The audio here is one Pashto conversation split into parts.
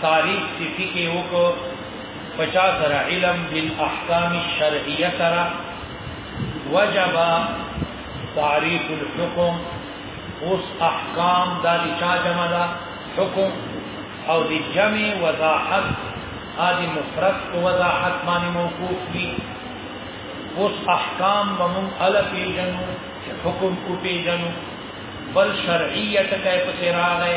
تعریف چې فقه وکړو پچا سره علم بالاحکام الشرعیه سره وجب تعریف الحكم اوس احکام دا د چا جمع ده حکم او د جمع وضاحت هذه مفرد وضاحت باندې موقوف دي اوس احکام بمون ال پیجنو حکم کو پیجنو بل شرعیت کای پسې راغی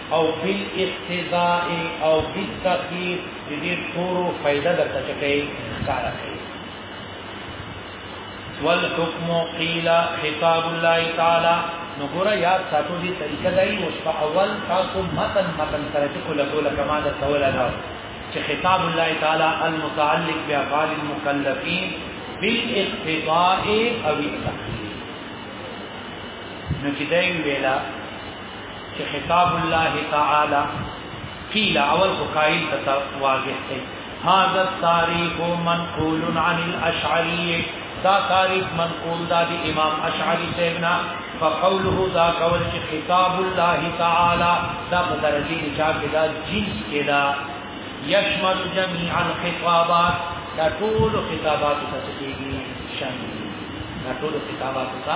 او بالاقتضاء او بالتخير د دې ټولو فائدہ د تچکې کار کوي والحكم قيل خطاب الله تعالى نو ګوره یاد ساتو دي طریقه دی اوس په اول تاسو متن متن سره چې کله ټول کما د سوال ادا چې خطاب الله تعالی المتعلق بافعال المكلفين بالاقتضاء او التخير نو چې دی ویلا چې خطاب الله تعالی قیل اول کو قائل ته واضح دی هذا التاريخ منقول عن الاشعري دا تاریخ منقول دا دی امام اشعری سیدنا فقوله دا قول چې خطاب الله تعالی دا په درجه کې چا کې دا جنس کې دا یشمل جميع الخطابات دا ټول خطابات ته کېږي شامل دا ټول خطابات ته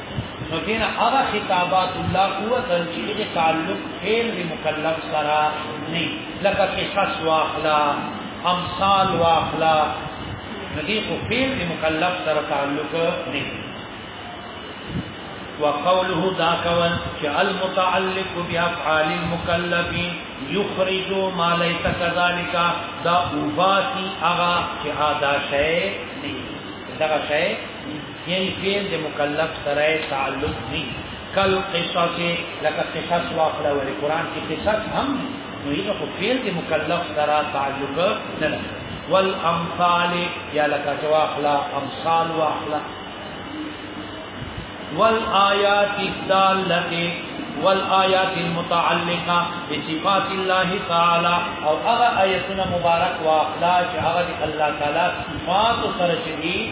نو دین هغه خطابات الله قوت چې د تعلق فعل د مکلف سره نه لکه قصص واخلا امثال واخلا ندی خو فعل د مکلف سره تعلق نه وقوله دا کول چې المتعلق بافعال المکلف یخرج ما ليس كذلك دا اوباتی اغا چې ادا شی نه دا شی یعنی فعل د مکلف سره تعلق دی کل قصص لکه قصص واخله ولی قران کې قصص هم نو یې خو فعل د مکلف سره تعلق نه لري والامثال یا لکه چې واخله امثال واخله والآیات الدالة والآیات المتعلقة بصفات الله تعالی او هغه آیتونه مبارک واخلا چې هغه الله تعالی صفات سره شدي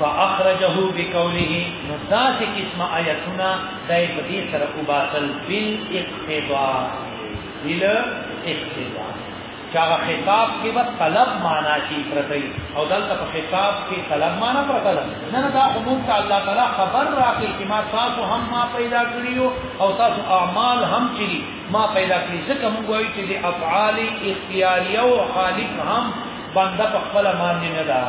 فاخرجه بقوله نو داسې قسمه آیتونه دای په دې سره وباسل بل اقتضاء بل اقتضاء چا خطاب کې بس طلب معنا شي پرته او دلته په خطاب کې طلب معنا پرته ده نه نه دا عموم ته الله تعالی خبر راکړي چې ما تاسو هم ما پیدا کړیو او تاسو اعمال هم چې ما پیدا کړی ځکه موږ وایو چې افعال اختیاریه او خالق هم بنده په خپل باندې نه ده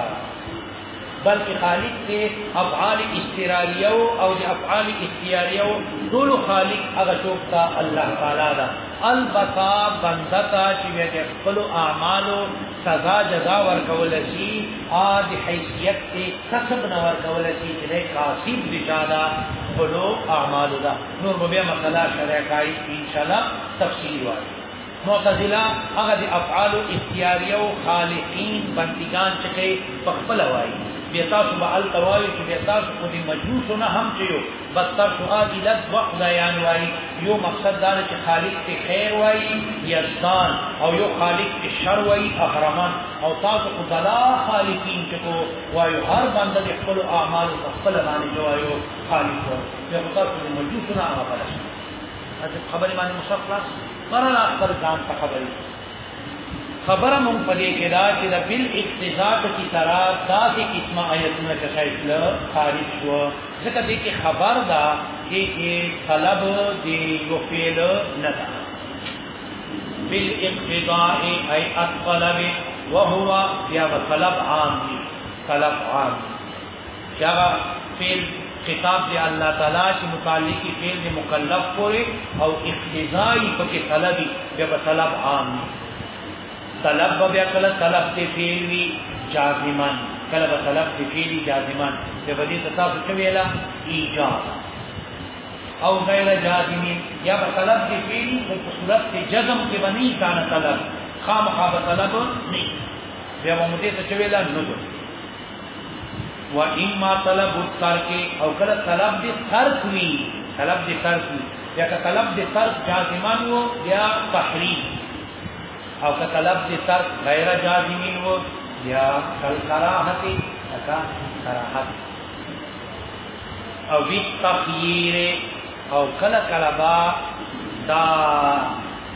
بلکې خالق دې افعال استراریه او د افعال اختیاریه ټول خالق هغه څوک تا الله تعالی دا البتا بنده تا چې د خپل اعمالو سزا جزا ورکول شي ا د حیثیت کې کسب نه ورکول شي چې نه کاسب بشادا بلو اعمال دا نور به مسله شرع کوي ان شاء الله تفصیل وایي معتزله هغه د افعال اختیاریه او خالقین بندگان چې کوي په خپل وایي بیا تاسو به ال توایي چې بیا تاسو خو دې مجوس نه هم چې یو بدتر شو اږي لږ وخت دا یان وایي یو مقصد دا چې خالق ته خیر وایي یزدان او یو خالق ته شر وایي احرمان او تاسو خو بلا خالقین چې کو وایو هر بنده د خپل اعمال په خپل باندې جوایو خالق یو تاسو مجوس نه هغه اته خبرې باندې مصرف خلاص قرار اکثر ځان ته خبرې خبره مون پدې کې دا چې د بل اقتضاء کی طرح داسې قسمه آیتونه چې شایتل خارج شو ځکه دې کې خبر دا چې طلب دی یو فعل نه ده بل اقتضاء ای الطلب وهو یا طلب عام دی طلب عام دی چې هغه فعل خطاب دی الله تعالی چې متعلق فعل دی مکلف پورې او اقتضای پکې طلبي بیا په طلب عام دی طلب بیا کله طلب دی فعل وی جازمان کله به طلب دی فعل جازمان په دې تاسو څه ویلا ایجاب او غیر جازمین یا به طلب دی فعل په صورت کې جزم کې بنی کان طلب خامخا به طلب نه بیا موږ دې ته ویلا نو و اما طلب الترک او کله طلب د ترک وی طلب د ترک وی یا که طلب د ترک جازمان وو یا تحریم او که طلب د ترک غیر جازمین وو یا کل کراحت اکا کراحت او بی تخییر او کله کله با دا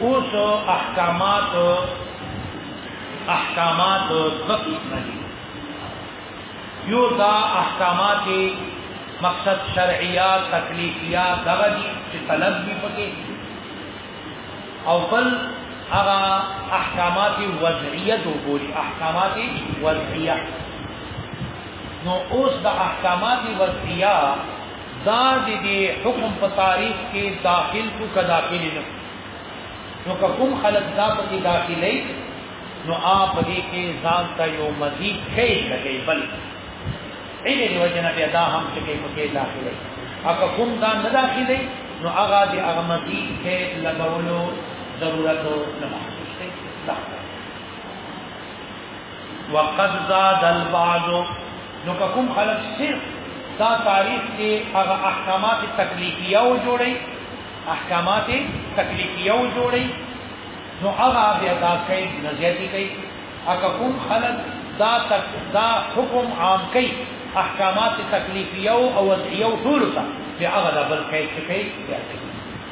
اوس احکامات احکامات دو قسم دي یو دا احکامات مقصد شرعیات تکلیفیات دغه دي چې طلب دي پکې او بل هغه احکامات وضعیه دو بولی احکامات وضعیه نو اوس د احکامات وضعیه دا د دې حکم په تاریخ کې داخل کو که داخل نه نو که کوم خلک دا په کې داخلي نو آپ دې کې ځان ته یو مزید شی لګي بل اې دې وجنه بیا دا هم چې په کې داخلي اګه کوم دا نه داخلي نو هغه دې هغه مزید شی لګولو ضرورت نه محسوس دی وقد زاد البعض نو کوم خلک صرف دا تاریخ کې هغه احکامات تکلیفیه و جوړي احکامات تکلیفیه و جوړي نو هغه بیا دا کوي نزیاتی کوي اګه کوم خلک دا تک دا حکم عام کوي احکامات تکلیفیه او وضعیه ټول ته بیا هغه بل کوي چې کوي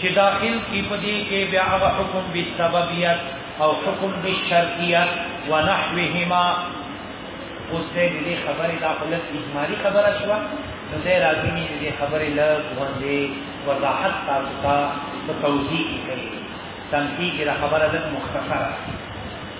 چې داخل کی پدې کې بیا هغه حکم بالسببیت او حکم بالشرطیت ونحوهما اوس دې خبرې لا خلک اجمالی خبره شوه نو دې راځي نه دې خبرې لا باندې وضاحت تاسو ته توضیح کوي تنقیق را خبره ده مختصره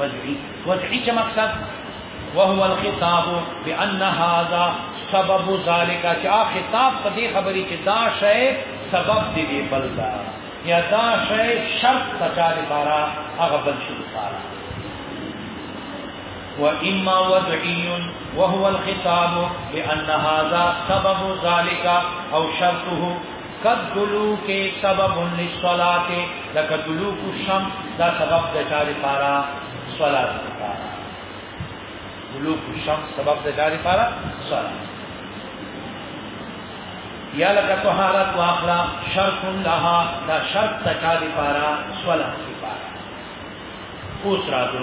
وضعي وضعي چې مقصد وهو الخطاب بان هذا سبب ذلك چې خطاب په دې خبرې چې دا شی سبب دی دی بل دا یا دا شی شرط تچا دی بارا هغه بل شی بارا وإما وضعي وهو الخطاب بأن هذا سبب ذلك أو شرطه قد دلوک سبب للصلاه لکه دلوک الشمس دا سبب د چا لپاره صلات لپاره دلوک الشمس سبب د چا لپاره صلات یا لکه طهارت واخلا شرط لها دا شرط د چا لپاره صلات اوس راځو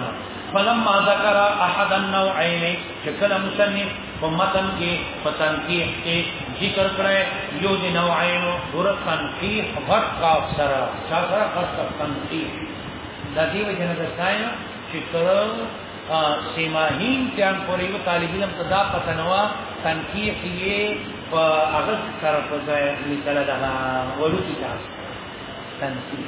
فلما ذکر احد النوعين شکل مصنف په متن کې په تنقیح کې ذکر کړی یو د نوعینو ګور تنقیح غټ کا سره چا سره غټ تنقیح د دې وجه نه ځایو چې تر سیماهین جام پورې یو طالب علم تدا پتنوا تنقیح یې په هغه سره په ځای لیکل ده ورته تنقیح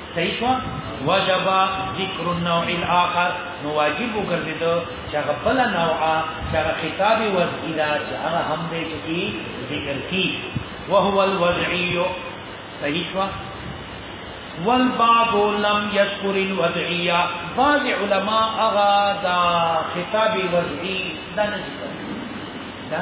صحیح شو وجب ذکر النوع الاخر نو واجب وګرځیدو چې هغه بل نوع چې هغه خطاب وضعی دا چې هغه هم دې چې ذکر کی وهو الوضعی صحیح شو والبعض لم يذكر الوضعيه بعض علماء اغا دا خطاب وضعی دا نه ذکر دا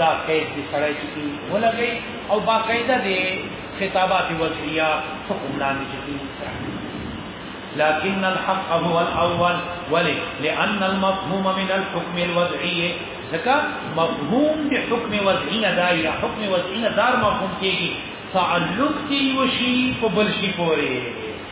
دا قید دی سړی چې ولګي او باقاعده دی خطابات وجهیه حکم لاندې چکی لكن الحق هو الاول ولي لان المفهوم من الحكم الوضعي ځکه مفهوم د حکم وضعي نه دا یا حکم وضعي نه دار مفهوم کیږي تعلق دی وشي په بل شي پورې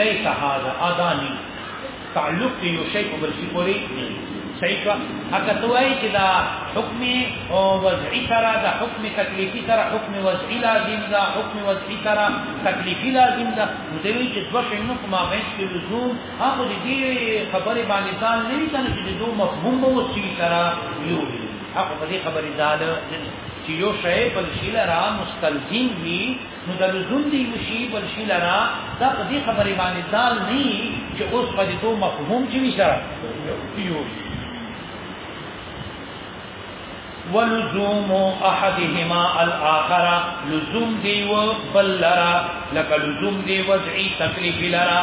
ليس هذا اذاني تعلق کې یو شی په بل شي پورې نه صحیح شو هغه توای چې دا حکم او وضعي سره دا حکم تکلیفي سره حکم وضعي لازم دا حکم وضعي سره تکلیفي لازم دا دوی چې دوه شینو کومه مېش کې لزوم هغه دې خبرې باندې ځان نه وي کنه چې دوه مفهوم مو وسیل سره یو هغه دې خبرې ځاله چې یو شی بل شي لرا مستلزم وي نو د لزوم دی وشي بل شي لرا دا په دې خبرې باندې دال نه چې اوس په دې دوه مفهوم چې وشره یو ولزوم احدهما الاخر لزوم دی و بل لرا لکه لزوم دی وضعي تکلیف لرا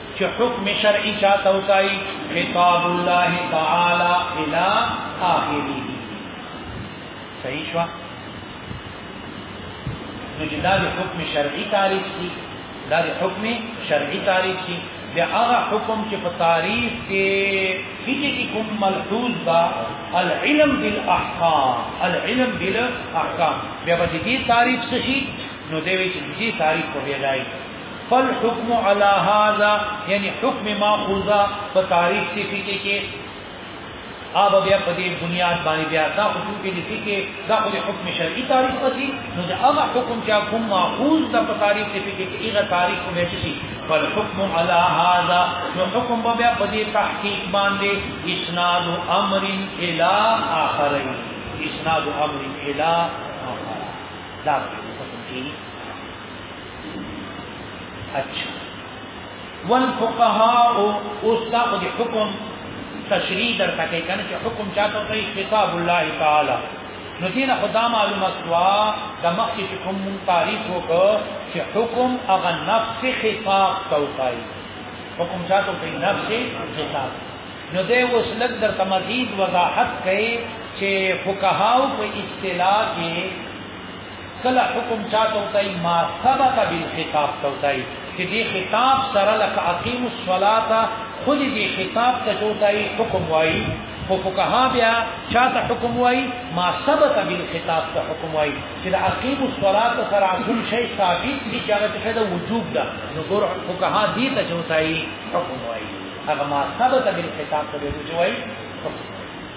چې حکم شرعي چاته وکړي خطاب الله تعالی الى اخره صحیح شو نو چې دا د حکم شرعي تعریف شي دا د حکم شرعي تعریف شي د هغه حکم چې په تعریف کې هیڅ کوم ملحوظ با العلم بالاحکام العلم بالاحکام بیا به دې تعریف شي نو دوی چې دې تعریف کوي فالحكم على هذا يعني حكم ما خذا په تاریخ کې فقې کې آب بیا په دې بنیاد باندې بیا دا حکم کې دي چې دا خو حکم شرعي تاریخ پتی نو دا هغه حکم چې کوم ماخوذ د په تاریخ کې فقې کې هغه تاریخ کوم چې شي فالحكم على هذا نو حکم به بیا په دې تحقیق باندې اسناد امر الى اخرين اسناد امر الى اخر دا حکم کې اچھا والفقهاء استاق دي حكم تشریح در تکي کنه چې حکم چاته کوي خطاب الله تعالی نو دینه خدا معلومه سوا د مخکې چې کوم تعریف وکړو چې حکم هغه نفس خطاب توقای حکم چاته کوي نفس خطاب نو دې اوس لږ در تمدید وضاحت کوي چې فقهاو په اصطلاح کې کله حکم چاته وتای ما سبق بالخطاب ته وتای چې دې خطاب سره لکه اقیم الصلاه خود دې خطاب ته وتای حکم وای خو فقها بیا چاته حکم وای ما سبق بالخطاب ته حکم وای چې د اقیم الصلاه سره کوم شی ثابت دي چې هغه ته د وجوب ده نو ګور فقها دې ته وتای حکم وای هغه ما سبق بالخطاب ته وتای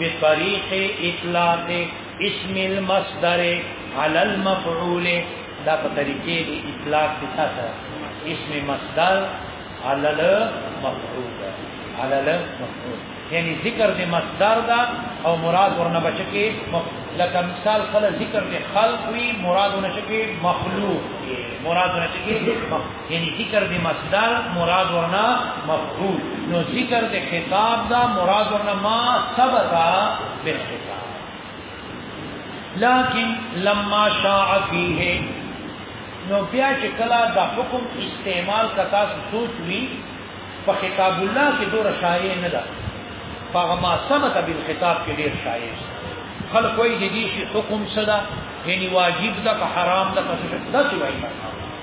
بطریق اطلاق اسم المصدر على المفعول دا په طریقې د اطلاق کې سره اسم مصدر على المفعول على المفعول یعنی ذکر د مصدر دا او مراد ورنه بچکی لکه مثال خل ذکر د خلق وی مراد ورنه چکی مخلوق مراد ورنه چکی یعنی ذکر دی مصدر مراد ورنا مفعول نو ذکر دی خطاب دا مراد ورنا ما ثبتا بالخطاب لیکن لما شاع فيه نو بیا چې کلا دا حکم استعمال کتا سوچ وی په خطاب الله کې دور شایع نه ده فغه ما ثبت بالخطاب کې ډیر شایع خلک وایي د دې شي حکم صدا یعنی واجب ده که حرام ده که څه ده څه وایي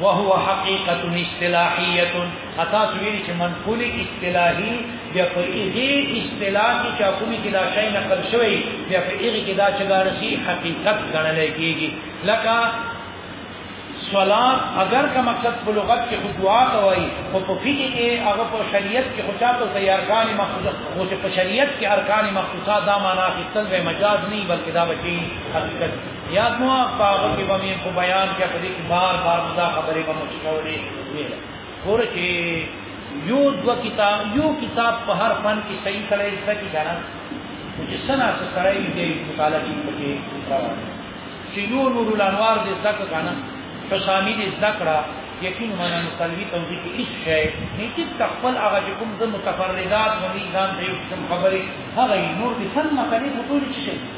وهو حقيقه اصطلاحيه اتا سویل چې منقول اصطلاحي بیا په دې اصطلاح کې چې کومې کې دا شی نقل شوی بیا په دې کې دا چې دارسي حقیقت ګڼل کېږي لکه صلات اگر کا مقصد په لغت کې دعا کوي او په فقہ کې هغه په شریعت کې خو چاته ته ارکان مخصوص خو په شریعت کې ارکان مخصوصه دا معنا اخیستل به مجاز نه بلکې دا بچي حقیقت یاد مو هغه کې به مې په بیان کې په دې کې بار بار دا خبرې به مو شولې ګور چې یو دو کتاب یو کتاب په هر فن کې صحیح کړی څه کې غنا چې سنا څه سره یې دې مطالعه کې پکې راوړل چې یو نور الانوار دې ذکر غنا حسامی دې ذکر یقین معنا مصلوی توضیح کې هیڅ شی نه چې تخفل هغه چې کوم د متفردات غني ځان دې خبرې هغه نور دې فن مکلې په ټول شي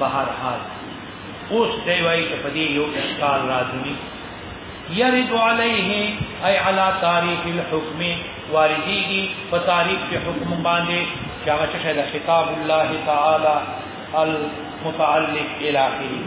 بهر حال اوس دی وای چې په دې یو اشکال راځي يرد عليه اي على تاريخ الحكم وارديږي په تاریخ کې حکم باندې چې هغه څه د خطاب الله تعالی المتعلق الى اخره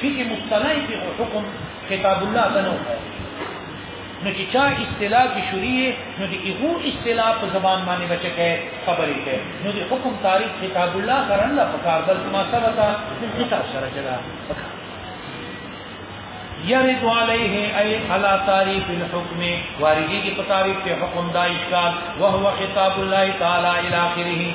فقه مصطلح کې حکم خطاب الله تنو نو چې چا اصطلاح کې شریه نو دې هو اصطلاح په زبان باندې بچکه خبرې کوي نو دې حکم تاریخ خطاب الله قرن لا پکار بل ما سبتا کتاب سره چلا پکار یرد علیه ای علا تعریف الحکم واردی کی تعریف کے حکم دا اشکال وهو خطاب الله تعالی الی اخره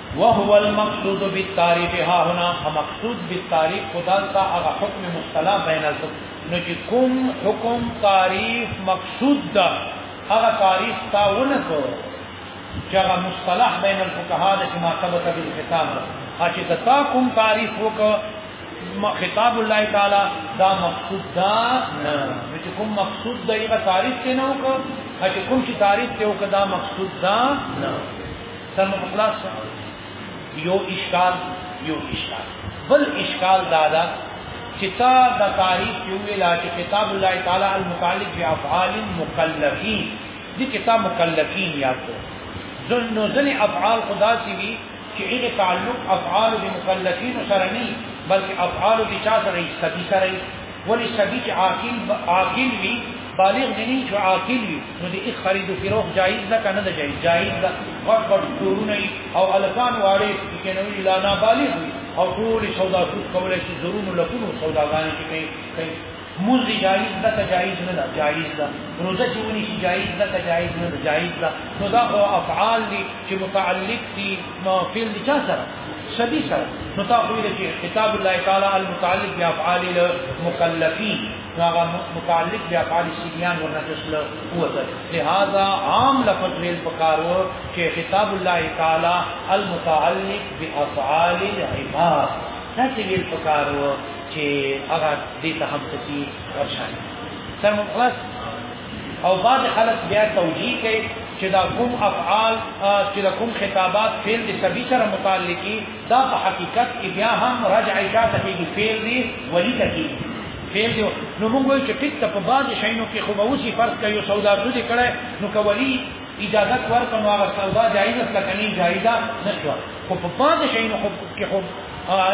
وهو المقصود بالتعريف ها هنا مقصود بالتعريف خدالتا هغه حکم مصطلح بین الحکم نو چې کوم حکم تعریف مقصود دا هغه تعریف تا ونکو چې هغه مصطلح بین الفقهاء د ما ثبت بالختام چې د تا کوم تعریف وکړه خطاب الله تعالی دا مقصود دا نه چې کوم مقصود دا یو تعریف ته نه وکړه چې کوم چې تعریف ته وکړه دا مقصود دا نه سر مو خلاص یو اشکال یو اشکال بل اشکال دادا چې تا د تعریف یو ویلا چې کتاب الله تعالی المتعلق بافعال المکلفین دې کتاب مکلفین یاد کړو ځنو ځنې افعال خدا سی وی چې هغه تعلق افعال د مکلفین سره نه بلکې افعال د چا سره یې سبي سره یې ولې سبي چې عاقل عاقل وی بالغ دي چې عاقل وي نو د خرید او فروخ جایز ده کنه ده جایز جایز ده غټ غټ کورونه او الکان واړي چې نو لا نه بالغ وي او ټول سودا سود کولای شي ضرور لکونو سوداګانې چې کوي موز جایز ده که جایز نه ده جایز ده روزه چې ونی شي جایز ده که جایز نه ده جایز ده نو دا خو افعال دي چې متعلق دي ما فعل دي چا سره سبي سره نو تا خو دې چې کتاب الله تعالی المتعلق بافعال المکلفین نو هغه متعلق بیا پالی سیریان ورنه تسل قوت لہذا عام لفظ ویل پکارو چې خطاب الله تعالی المتعلق بافعال العباد دا چې ویل پکارو چې هغه دې ته هم څه ورشان سم خلاص او بعد خلک بیا توجیه کوي چې دا کوم افعال چې دا کوم خطابات فعل دې سبي سره متعلقي دا په حقیقت کې بیا هم رجع چاته کېږي فعل دی ولی ته کېږي فعل دی نو موږ وایو چې ټیک ته په بعض شینو کې خو به اوسې فرض کوي یو سودا څه دې کړی نو که ولی اجازه ورکړ نو هغه سودا جایزه ده کني جایزه نه شو خو په بعض شینو کې خو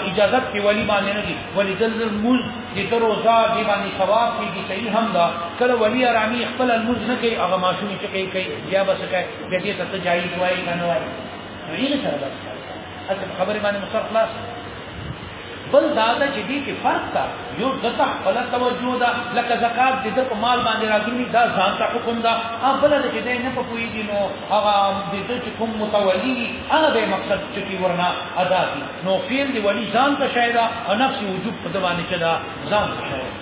اجازه کې ولی باندې نه دي ولی دل موز دې تر روزا دې باندې ثواب کېږي صحیح هم دا کله ولی ارامي خپل موز نه کوي هغه ماشوم چې کوي کوي یا بس کوي دې ته ته جایز وایي کنه وایي نویل سره دا اته خبرې باندې مو سر خلاص بل دا دا چې دې کې فرق تا یو دته خپل توجه دا لکه زکات دې په مال باندې راځي دا ځان ته حکم دا ابل دې دې نه په کوی دي نو هغه دې چې کوم متولی هغه به مقصد چې کی ورنا ادا کی نو فعل دی ولی ځان ته شایدا او نفس وجوب په دوانه چدا ځان ته شایدا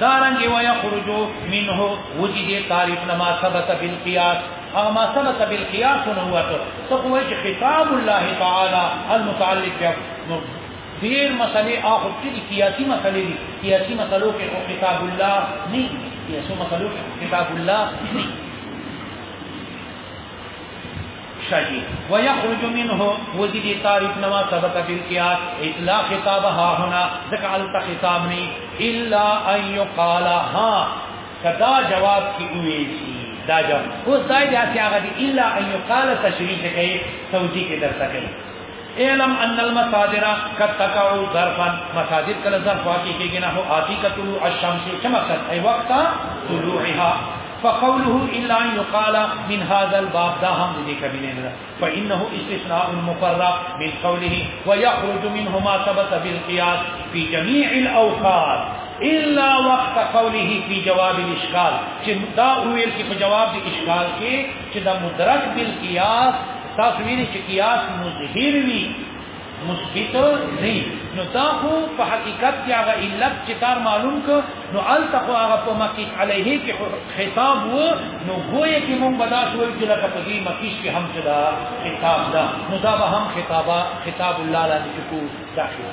دارنګ و یخرجو منه وجی دې تعریف نما ثبت بالقياس هغه ما ثبت بالقياس نو وته څه کوی چې خطاب الله تعالی المتعلق بیا ډیر مسلې اخر کې دي قیاسي مسلې دي قیاسي مسلو کې او خطاب الله نه قیاسو مسلو کې خطاب الله نه شجی ويخرج منه وزید تعریف نما سبق بالقياس اطلاق خطاب ها هنا ذکر التخطاب نی الا ان يقال ها کدا جواب کی ہوئی سی دا جواب اوس دا یا سی هغه دی الا ان يقال تشریح کوي توجیه کې درته کوي اعلم ان المصادر قد تقع ظرفا مصادر کله ظرف واقع کېږي نه هو آتی کتلو الشمس چې مقصد ای وخت طلوعها فقوله الا ان يقال من هذا الباب دا هم دې کبینه نه فانه استثناء مفرق من قوله ويخرج منه ما ثبت بالقياس في جميع الاوقات الا وقت قوله في جواب الاشكال چې دا ویل کې په جواب د اشکال کې چې دا مدرک بالقياس تاسو ویل چې قياس مظهر وي مثبت نه نو تا خو په حقیقت کې هغه علت چې تار معلوم ک نو ال تخو هغه په مکیش علیه کې خطاب و نو ګویا کې مونږ بدا شو چې لکه په دې مکیش کې هم چې دا خطاب دا نو دا به هم خطابه خطاب الله لاندې کو داخله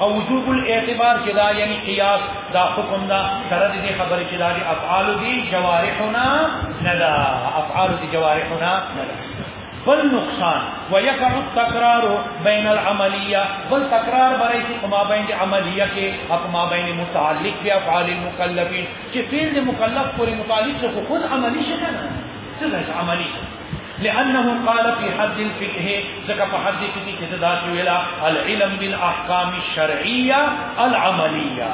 او وجوب الاعتبار چې دا یعنی قیاس دا حکم دا سره دې خبرې چې دا دي افعال دي جوارحنا ندا افعال دي جوارحنا ندا بل نقصان ويقع التكرار بين العمليه بل تکرار برای چې ما بین د عملیه کې او ما بین متعلق دی افعال المکلفین چې فعل مکلف پورې متعلق څه خود عملی شي کنه څه عملی لأنه قال في حد الفقه ذكر في حد الفقه كذا العلم بالأحكام الشرعية العملية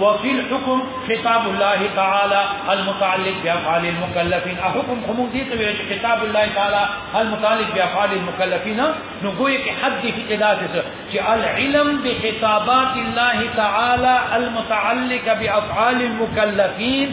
وفي الحكم خطاب الله تعالى المتعلق بأفعال المكلفين أحكم حموم دي خطاب الله تعالى المتعلق بأفعال المكلفين نقول حد في إداسة العلم بخطابات الله تعالى المتعلق بأفعال المكلفين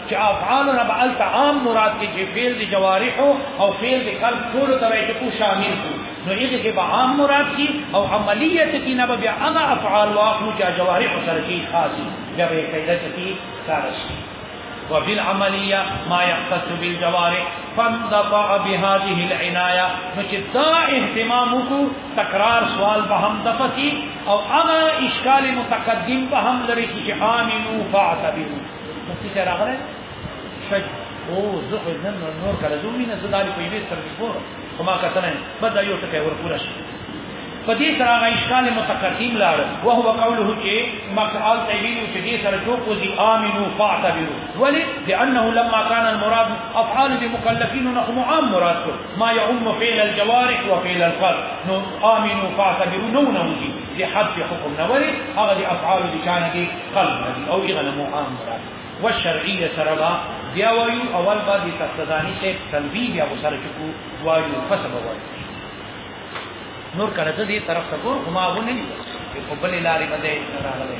چې افعال نه به الته عام مراد کې چې فعل د جوارح او فعل د قلب ټول ته وایي چې کو شامل دي نو هغه کې به عام مراد کې او عملیت کې نه به بیا هغه افعال واخلو چې جوارح سره کې خاصي بیا به پیدا کې کار شي وفي العملية ما يختص بالجوارح فانضطع بهذه العناية نو چې دا اهتمام وکړو تکرار سوال به هم دفتی او انا اشکال متقدم به هم لري چې عاملو فاعتبروا مفتی صاحب راغلی شج او زه خو نن نور کله زه وینم زه دالي په یوې سره ګور خو ما کتنه بس دا یو ټکی ورپوره شي په دې سره هغه اشکال متقدم لاړ او هو قوله چې مقال تبین چې دې سره جو کو دي امنو فاعتبروا ولی لانه لما كان المراد افعال المكلفين نحو عام مراد ما يعم فعل الجوارح وفعل القلب نو امنو فاعتبروا نو نو دي حد حکم نوري هغه دي افعال دي شان دي قلب او غنمو عام مراد والشرعيه سربا بیا وایو اول با دي تقدانی سے تنبیه بیا وسره چکو وایو فسب وایو نور کړه ته دې طرف ته ګور هما ونه دي په بل لارې باندې راغلي